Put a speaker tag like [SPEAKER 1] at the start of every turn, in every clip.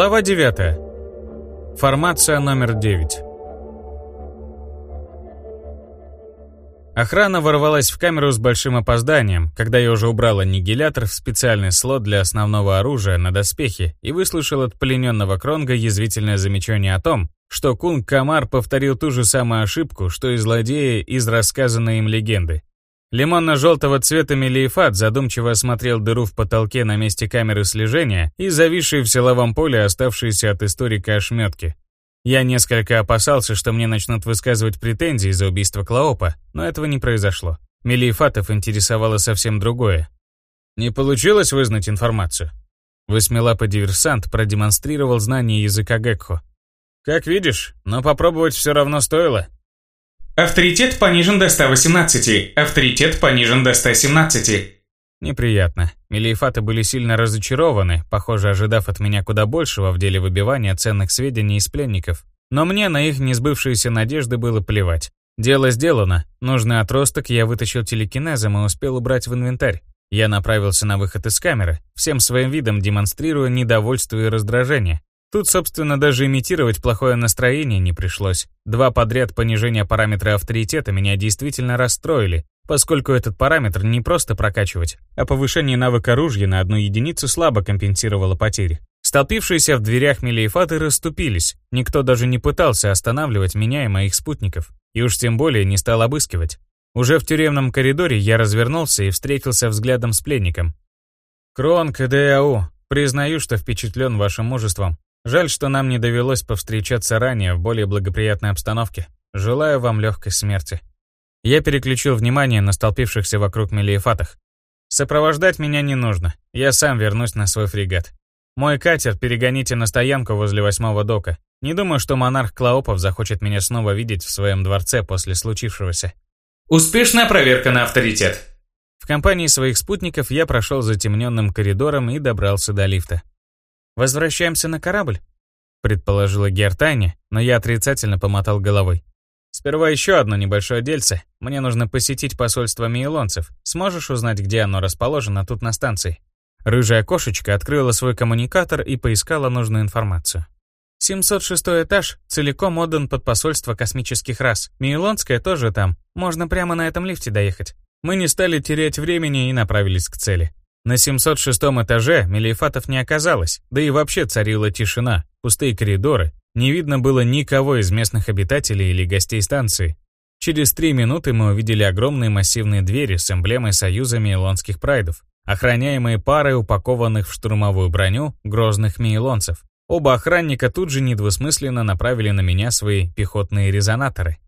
[SPEAKER 1] Глава 9. Формация номер 9. Охрана ворвалась в камеру с большим опозданием, когда я уже убрал аннигилятор в специальный слот для основного оружия на доспехи и выслушал от плененного Кронга язвительное замечание о том, что Кунг Камар повторил ту же самую ошибку, что и злодеи из рассказанной им легенды. Лимонно-желтого цвета Мелиефат задумчиво осмотрел дыру в потолке на месте камеры слежения и зависшие в силовом поле оставшиеся от историка ошметки. Я несколько опасался, что мне начнут высказывать претензии за убийство Клоопа, но этого не произошло. Мелиефатов интересовало совсем другое. «Не получилось вызнать информацию?» Восьмилапый диверсант продемонстрировал знание языка Гекхо. «Как видишь, но попробовать все равно стоило».
[SPEAKER 2] Авторитет понижен до 118. Авторитет понижен до 117.
[SPEAKER 1] Неприятно. Мелиефаты были сильно разочарованы, похоже, ожидав от меня куда большего в деле выбивания ценных сведений из пленников. Но мне на их несбывшиеся надежды было плевать. Дело сделано. Нужный отросток я вытащил телекинезом и успел убрать в инвентарь. Я направился на выход из камеры, всем своим видом демонстрируя недовольство и раздражение. Тут, собственно, даже имитировать плохое настроение не пришлось. Два подряд понижения параметра авторитета меня действительно расстроили, поскольку этот параметр не просто прокачивать, а повышение навыка оружия на одну единицу слабо компенсировало потери. Столпившиеся в дверях мелиефаты расступились, никто даже не пытался останавливать меня и моих спутников, и уж тем более не стал обыскивать. Уже в тюремном коридоре я развернулся и встретился взглядом с пленником. «Крон КДАУ, признаю, что впечатлен вашим мужеством. Жаль, что нам не довелось повстречаться ранее в более благоприятной обстановке. Желаю вам легкой смерти. Я переключил внимание на столпившихся вокруг мелиефатах. Сопровождать меня не нужно. Я сам вернусь на свой фрегат. Мой катер перегоните на стоянку возле восьмого дока. Не думаю, что монарх Клаопов захочет меня снова видеть в своем дворце после случившегося.
[SPEAKER 2] Успешная проверка на авторитет.
[SPEAKER 1] В компании своих спутников я прошел затемненным коридором и добрался до лифта. «Возвращаемся на корабль?» — предположила Гертани, но я отрицательно помотал головой. «Сперва еще одно небольшое дельце. Мне нужно посетить посольство мейлонцев. Сможешь узнать, где оно расположено тут на станции?» Рыжая кошечка открыла свой коммуникатор и поискала нужную информацию. 706 этаж целиком отдан под посольство космических рас. Мейлонская тоже там. Можно прямо на этом лифте доехать. Мы не стали терять времени и направились к цели. На 706 этаже Мелиефатов не оказалось, да и вообще царила тишина, пустые коридоры, не видно было никого из местных обитателей или гостей станции. Через три минуты мы увидели огромные массивные двери с эмблемой союза мейлонских прайдов, охраняемые парой упакованных в штурмовую броню грозных мейлонцев. Оба охранника тут же недвусмысленно направили на меня свои пехотные резонаторы.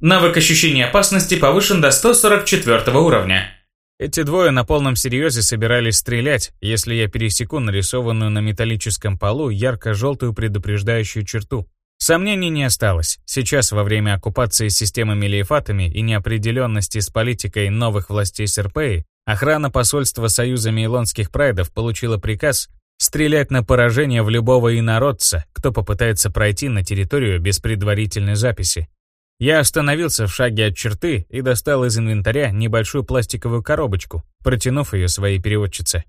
[SPEAKER 2] Навык ощущения опасности повышен до 144 уровня.
[SPEAKER 1] Эти двое на полном серьезе собирались стрелять, если я пересеку нарисованную на металлическом полу ярко-желтую предупреждающую черту. Сомнений не осталось. Сейчас, во время оккупации системами лейфатами и неопределенности с политикой новых властей Серпеи, охрана посольства Союза Мейлонских Прайдов получила приказ стрелять на поражение в любого инородца, кто попытается пройти на территорию без предварительной записи. Я остановился в шаге от черты и достал из инвентаря небольшую пластиковую коробочку, протянув ее своей переводчице.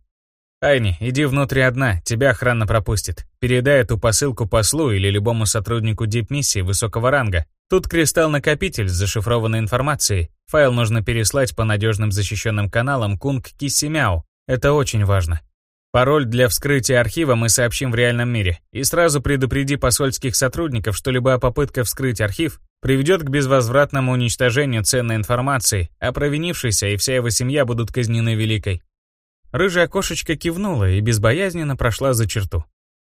[SPEAKER 1] «Айни, иди внутрь одна, тебя охрана пропустит. Передай эту посылку послу или любому сотруднику дипмиссии высокого ранга. Тут кристалл-накопитель с зашифрованной информацией. Файл нужно переслать по надежным защищенным каналам Кунг Киссимяо. Это очень важно. Пароль для вскрытия архива мы сообщим в реальном мире. И сразу предупреди посольских сотрудников, что любая попытка вскрыть архив приведет к безвозвратному уничтожению ценной информации, а провинившийся и вся его семья будут казнены Великой. Рыжая кошечка кивнула и безбоязненно прошла за черту.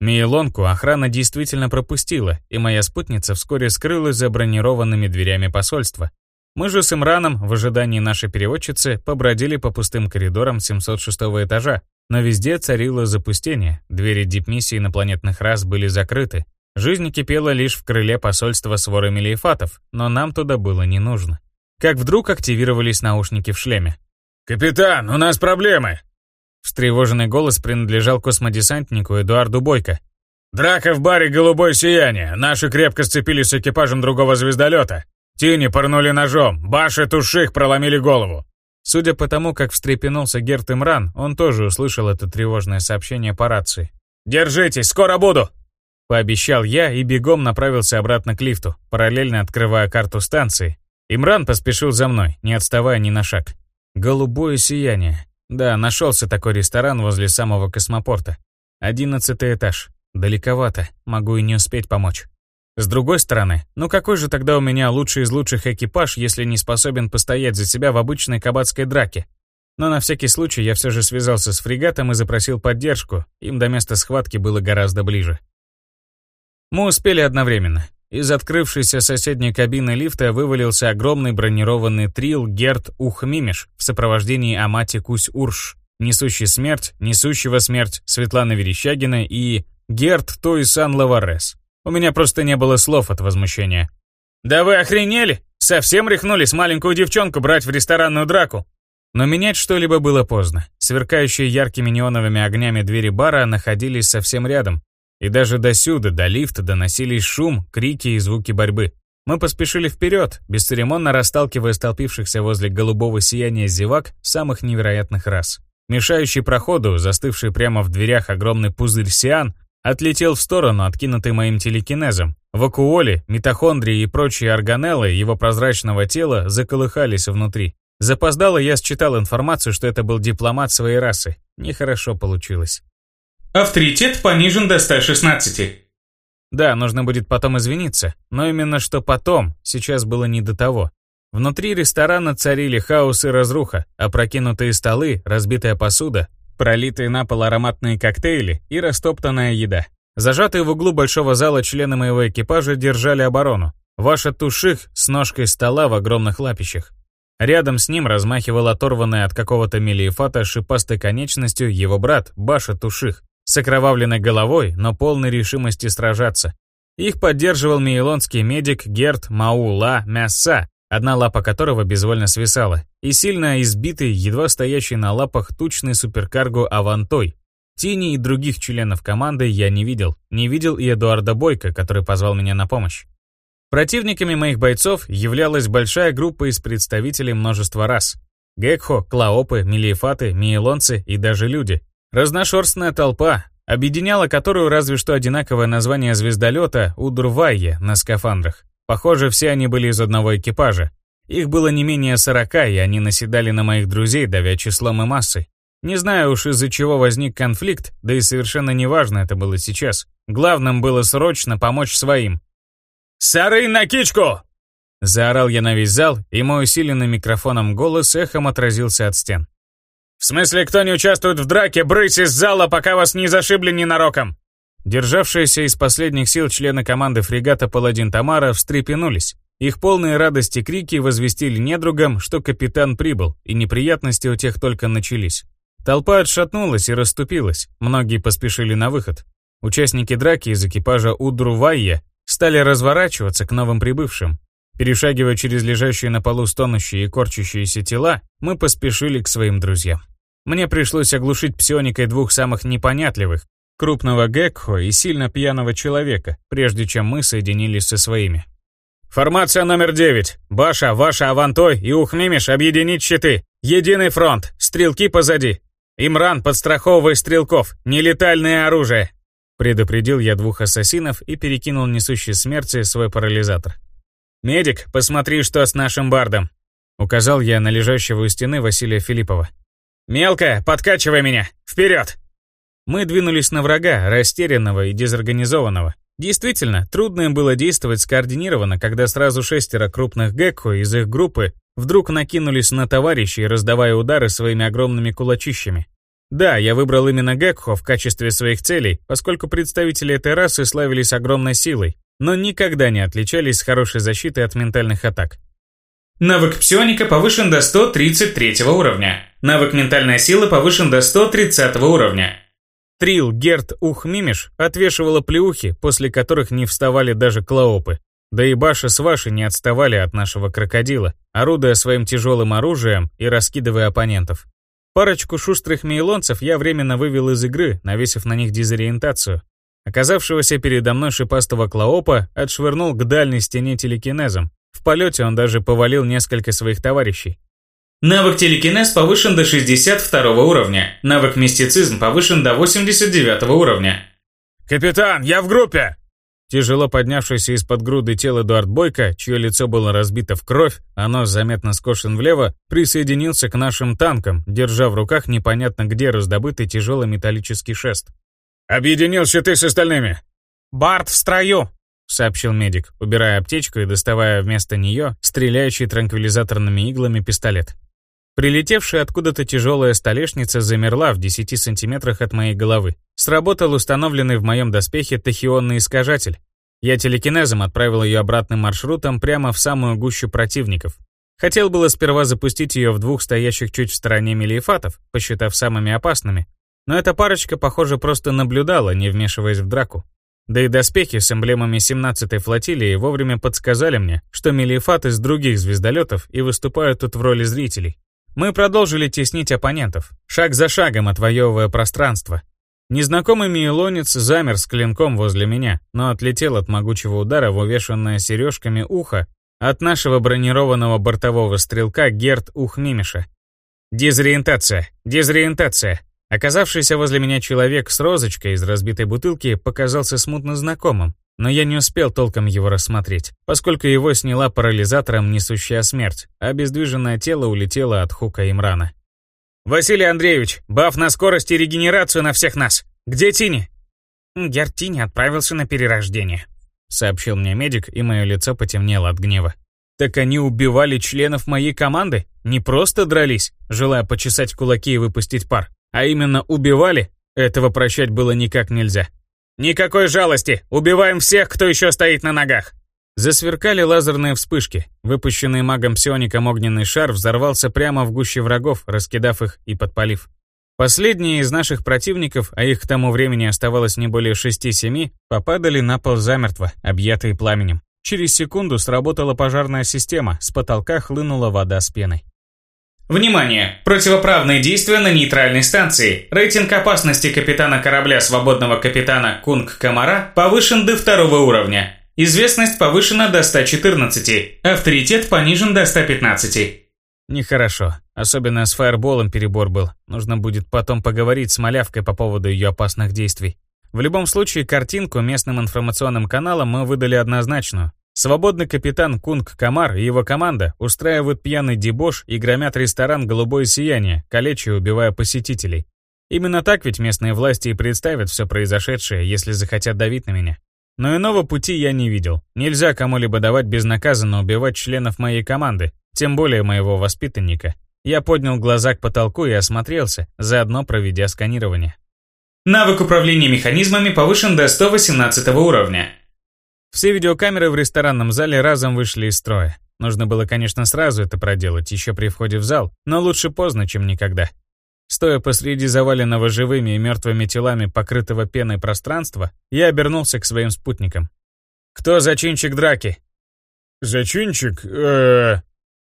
[SPEAKER 1] Мейлонку охрана действительно пропустила, и моя спутница вскоре скрылась за бронированными дверями посольства. Мы же с Имраном, в ожидании нашей переводчицы, побродили по пустым коридорам 706 этажа, но везде царило запустение, двери дипмиссии инопланетных рас были закрыты, Жизнь кипела лишь в крыле посольства с ворами лейфатов, но нам туда было не нужно. Как вдруг активировались наушники в шлеме.
[SPEAKER 3] «Капитан, у нас проблемы!»
[SPEAKER 1] Встревоженный голос принадлежал космодесантнику Эдуарду Бойко.
[SPEAKER 3] «Драка в баре «Голубое сияние». Наши крепко сцепились с экипажем другого звездолета. Тини порнули ножом, Баш и Туших проломили голову.
[SPEAKER 1] Судя по тому, как встрепенулся Герт Имран, он тоже услышал это тревожное сообщение по рации.
[SPEAKER 3] «Держитесь, скоро буду!»
[SPEAKER 1] Пообещал я и бегом направился обратно к лифту, параллельно открывая карту станции. Имран поспешил за мной, не отставая ни на шаг. Голубое сияние. Да, нашелся такой ресторан возле самого космопорта. Одиннадцатый этаж. Далековато, могу и не успеть помочь. С другой стороны, ну какой же тогда у меня лучший из лучших экипаж, если не способен постоять за себя в обычной кабацкой драке? Но на всякий случай я все же связался с фрегатом и запросил поддержку, им до места схватки было гораздо ближе. Мы успели одновременно. Из открывшейся соседней кабины лифта вывалился огромный бронированный трил Герт Ухмимиш в сопровождении Амати Кусь-Урш, несущий смерть, несущего смерть Светланы Верещагина и Герт Тойсан Лаварес. У меня просто не было слов от возмущения. «Да вы охренели? Совсем рехнулись маленькую девчонку брать в ресторанную драку?» Но менять что-либо было поздно. Сверкающие яркими неоновыми огнями двери бара находились совсем рядом, и даже до сюда, до лифта, доносились шум, крики и звуки борьбы. Мы поспешили вперед, бесцеремонно расталкивая столпившихся возле голубого сияния зевак самых невероятных рас. Мешающий проходу, застывший прямо в дверях огромный пузырь Сиан, отлетел в сторону, откинутый моим телекинезом. Вакуоли, митохондрии и прочие органеллы его прозрачного тела заколыхались внутри. Запоздало я считал информацию, что это был дипломат своей расы. Нехорошо получилось.
[SPEAKER 2] Авторитет понижен до 116.
[SPEAKER 1] Да, нужно будет потом извиниться, но именно что потом, сейчас было не до того. Внутри ресторана царили хаос и разруха, опрокинутые столы, разбитая посуда, пролитые на пол ароматные коктейли и растоптанная еда. Зажатые в углу большого зала члены моего экипажа держали оборону. Ваша туших с ножкой стола в огромных лапищах. Рядом с ним размахивал оторванный от какого-то мелиефата шипастой конечностью его брат Баша Туших, с окровавленной головой, но полной решимости сражаться. Их поддерживал мейлонский медик Герт Маула Мяса, одна лапа которого безвольно свисала, и сильно избитый, едва стоящий на лапах тучный суперкарго Авантой. Тини и других членов команды я не видел. Не видел и Эдуарда Бойко, который позвал меня на помощь. Противниками моих бойцов являлась большая группа из представителей множества рас. Гекхо, Клаопы, Мелиефаты, Мейлонцы и даже люди. Разношерстная толпа, объединяла которую разве что одинаковое название звездолета Удурвайе на скафандрах. Похоже, все они были из одного экипажа. Их было не менее сорока, и они наседали на моих друзей, давя числом и массой. Не знаю уж из-за чего возник конфликт, да и совершенно неважно это было сейчас. Главным было срочно помочь своим. «Сары на кичку!» Заорал я на весь зал, и мой усиленный микрофоном голос эхом отразился от стен. «В смысле, кто не участвует в драке, брысь из зала, пока вас не зашибли ненароком!» Державшиеся из последних сил члены команды фрегата «Паладин Тамара» встрепенулись. Их полные радости крики возвестили недругам, что капитан прибыл, и неприятности у тех только начались. Толпа отшатнулась и расступилась, многие поспешили на выход. Участники драки из экипажа Удрувайя стали разворачиваться к новым прибывшим. Перешагивая через лежащие на полу стонущие и корчащиеся тела, мы поспешили к своим друзьям. Мне пришлось оглушить псионикой двух самых непонятливых, крупного Гекхо и сильно пьяного человека, прежде чем мы соединились со своими. «Формация номер девять. Баша, Ваша, Авантой и Ухмимиш объединить щиты. Единый фронт. Стрелки позади. Имран, подстраховывай стрелков. Нелетальное оружие!» Предупредил я двух ассасинов и перекинул несущий смерти свой парализатор. «Медик, посмотри, что с нашим бардом!» Указал я на лежащего у стены Василия Филиппова. «Мелкая, подкачивай меня! Вперед!» Мы двинулись на врага, растерянного и дезорганизованного. Действительно, трудно им было действовать скоординированно, когда сразу шестеро крупных гекко из их группы вдруг накинулись на товарищей, раздавая удары своими огромными кулачищами. Да, я выбрал именно гекхо в качестве своих целей, поскольку представители этой расы славились огромной силой, но никогда не отличались хорошей защитой от ментальных атак.
[SPEAKER 2] Навык псионика повышен до 133 уровня. Навык ментальная сила повышен до 130 уровня.
[SPEAKER 1] Трил Герт Ух Мимиш отвешивала плеухи, после которых не вставали даже клоопы. Да и Баша с Вашей не отставали от нашего крокодила, орудуя своим тяжелым оружием и раскидывая оппонентов. Парочку шустрых мейлонцев я временно вывел из игры, навесив на них дезориентацию, Оказавшегося передо мной шипастого клоопа отшвырнул к дальней стене телекинезом. В полете он даже повалил несколько своих товарищей.
[SPEAKER 2] Навык телекинез повышен до 62 уровня. Навык мистицизм повышен до 89 уровня.
[SPEAKER 3] «Капитан, я в группе!»
[SPEAKER 1] Тяжело поднявшийся из-под груды тела Эдуард Бойко, чье лицо было разбито в кровь, а нос заметно скошен влево, присоединился к нашим танкам, держа в руках непонятно где раздобытый тяжелый металлический шест.
[SPEAKER 3] «Объединил щиты с остальными!»
[SPEAKER 2] «Барт в строю!»
[SPEAKER 1] — сообщил медик, убирая аптечку и доставая вместо нее стреляющий транквилизаторными иглами пистолет. Прилетевшая откуда-то тяжелая столешница замерла в 10 сантиметрах от моей головы. Сработал установленный в моем доспехе тахионный искажатель. Я телекинезом отправил ее обратным маршрутом прямо в самую гущу противников. Хотел было сперва запустить ее в двух стоящих чуть в стороне мелиефатов, посчитав самыми опасными. Но эта парочка, похоже, просто наблюдала, не вмешиваясь в драку. Да и доспехи с эмблемами 17-й флотилии вовремя подсказали мне, что мелиефаты с других звездолетов и выступают тут в роли зрителей. Мы продолжили теснить оппонентов, шаг за шагом отвоевывая пространство. Незнакомый миелонец замер с клинком возле меня, но отлетел от могучего удара в увешанное сережками ухо от нашего бронированного бортового стрелка Герт Ухмимиша. Дезориентация, дезориентация. Оказавшийся возле меня человек с розочкой из разбитой бутылки показался смутно знакомым, но я не успел толком его рассмотреть, поскольку его сняла парализатором несущая смерть, а обездвиженное тело улетело от Хука Имрана. «Василий Андреевич, баф на скорость и регенерацию на всех нас! Где Тини?»
[SPEAKER 2] «Герд Тини отправился на перерождение», —
[SPEAKER 1] сообщил мне медик, и мое лицо потемнело от гнева. «Так они убивали членов моей команды? Не просто дрались, желая почесать кулаки и выпустить пар, а именно убивали? Этого прощать было никак нельзя.
[SPEAKER 2] «Никакой жалости! Убиваем всех, кто еще стоит на ногах!»
[SPEAKER 1] Засверкали лазерные вспышки. Выпущенный магом псиоником огненный шар взорвался прямо в гуще врагов, раскидав их и подпалив. Последние из наших противников, а их к тому времени оставалось не более 6-7, попадали на пол замертво, объятые пламенем. Через секунду сработала пожарная система, с потолка хлынула вода с пеной.
[SPEAKER 2] Внимание! Противоправные действия на нейтральной станции. Рейтинг опасности капитана корабля свободного капитана Кунг Камара повышен до второго уровня. Известность повышена до 114. Авторитет понижен до 115.
[SPEAKER 1] Нехорошо. Особенно с фаерболом перебор был. Нужно будет потом поговорить с малявкой по поводу ее опасных действий. В любом случае, картинку местным информационным каналам мы выдали однозначную. Свободный капитан Кунг Камар и его команда устраивают пьяный дебош и громят ресторан «Голубое сияние», калеча убивая посетителей. Именно так ведь местные власти и представят все произошедшее, если захотят давить на меня. Но иного пути я не видел. Нельзя кому-либо давать безнаказанно убивать членов моей команды, тем более моего воспитанника. Я поднял глаза к потолку и осмотрелся, заодно проведя сканирование.
[SPEAKER 2] Навык управления механизмами повышен до 118 уровня.
[SPEAKER 1] Все видеокамеры в ресторанном зале разом вышли из строя. Нужно было, конечно, сразу это проделать, еще при входе в зал, но лучше поздно, чем никогда. Стоя посреди заваленного живыми и мертвыми телами покрытого пеной пространства, я обернулся к своим спутникам. «Кто зачинчик драки?»
[SPEAKER 3] «Зачинчик? э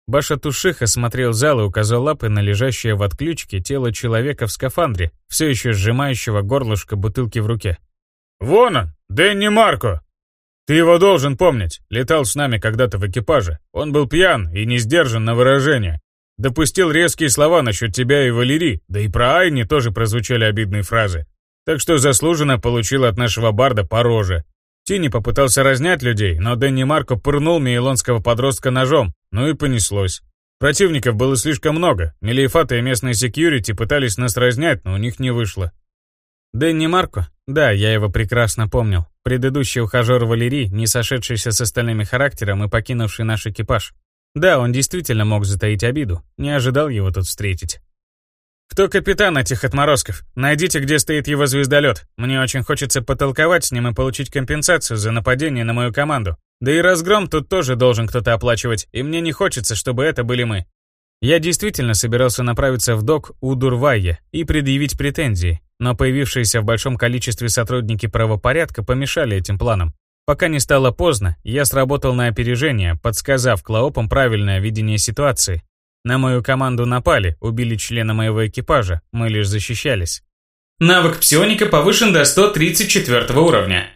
[SPEAKER 1] Баша Тушиха смотрел зал и указал лапы на лежащее в отключке тело человека в скафандре, все еще сжимающего горлышко бутылки в руке.
[SPEAKER 3] «Вон он! Дэнни Марко! Ты его должен помнить. Летал с нами когда-то в экипаже. Он был пьян и не сдержан на выражение. Допустил резкие слова насчет тебя и Валерии, да и про Айни тоже прозвучали обидные фразы. Так что заслуженно получил от нашего барда по роже. Тини попытался разнять людей, но Дэнни Марко пырнул мейлонского подростка ножом, ну и понеслось. Противников было слишком много, Мелиефаты и местные секьюрити пытались нас разнять, но у них не вышло.
[SPEAKER 1] Дэнни Марко? Да, я его прекрасно помнил. Предыдущий ухажер Валерий, не сошедшийся с остальными характером и покинувший наш экипаж. Да, он действительно мог затаить обиду. Не ожидал его тут встретить. «Кто капитан этих отморозков? Найдите, где стоит его звездолет. Мне очень хочется потолковать с ним и получить компенсацию за нападение на мою команду. Да и разгром тут тоже должен кто-то оплачивать, и мне не хочется, чтобы это были мы. Я действительно собирался направиться в док у Дурвайя и предъявить претензии, но появившиеся в большом количестве сотрудники правопорядка помешали этим планам. Пока не стало поздно, я сработал на опережение, подсказав Клоопам правильное видение ситуации. На мою команду напали, убили члена моего экипажа, мы лишь защищались.
[SPEAKER 2] Навык псионика повышен до 134 уровня.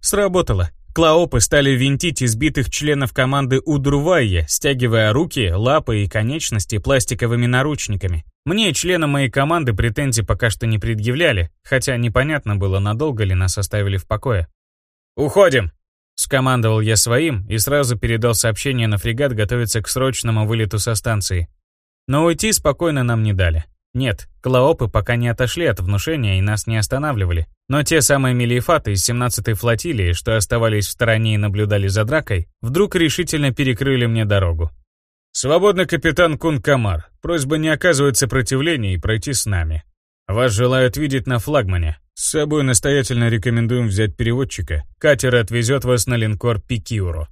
[SPEAKER 1] Сработало. Клоопы стали винтить избитых членов команды Удрувайя, стягивая руки, лапы и конечности пластиковыми наручниками. Мне и членам моей команды претензий пока что не предъявляли, хотя непонятно было, надолго ли нас оставили в покое. «Уходим!» Скомандовал я своим и сразу передал сообщение на фрегат готовиться к срочному вылету со станции. Но уйти спокойно нам не дали. Нет, клоопы пока не отошли от внушения и нас не останавливали. Но те самые мелиефаты из 17-й флотилии, что оставались в стороне и наблюдали за дракой, вдруг решительно перекрыли мне дорогу.
[SPEAKER 3] «Свободный капитан Кун Камар. Просьба не оказывать сопротивления и пройти с нами. Вас желают видеть на флагмане. С собой настоятельно рекомендуем взять переводчика. Катер отвезет вас на линкор Пикиуро.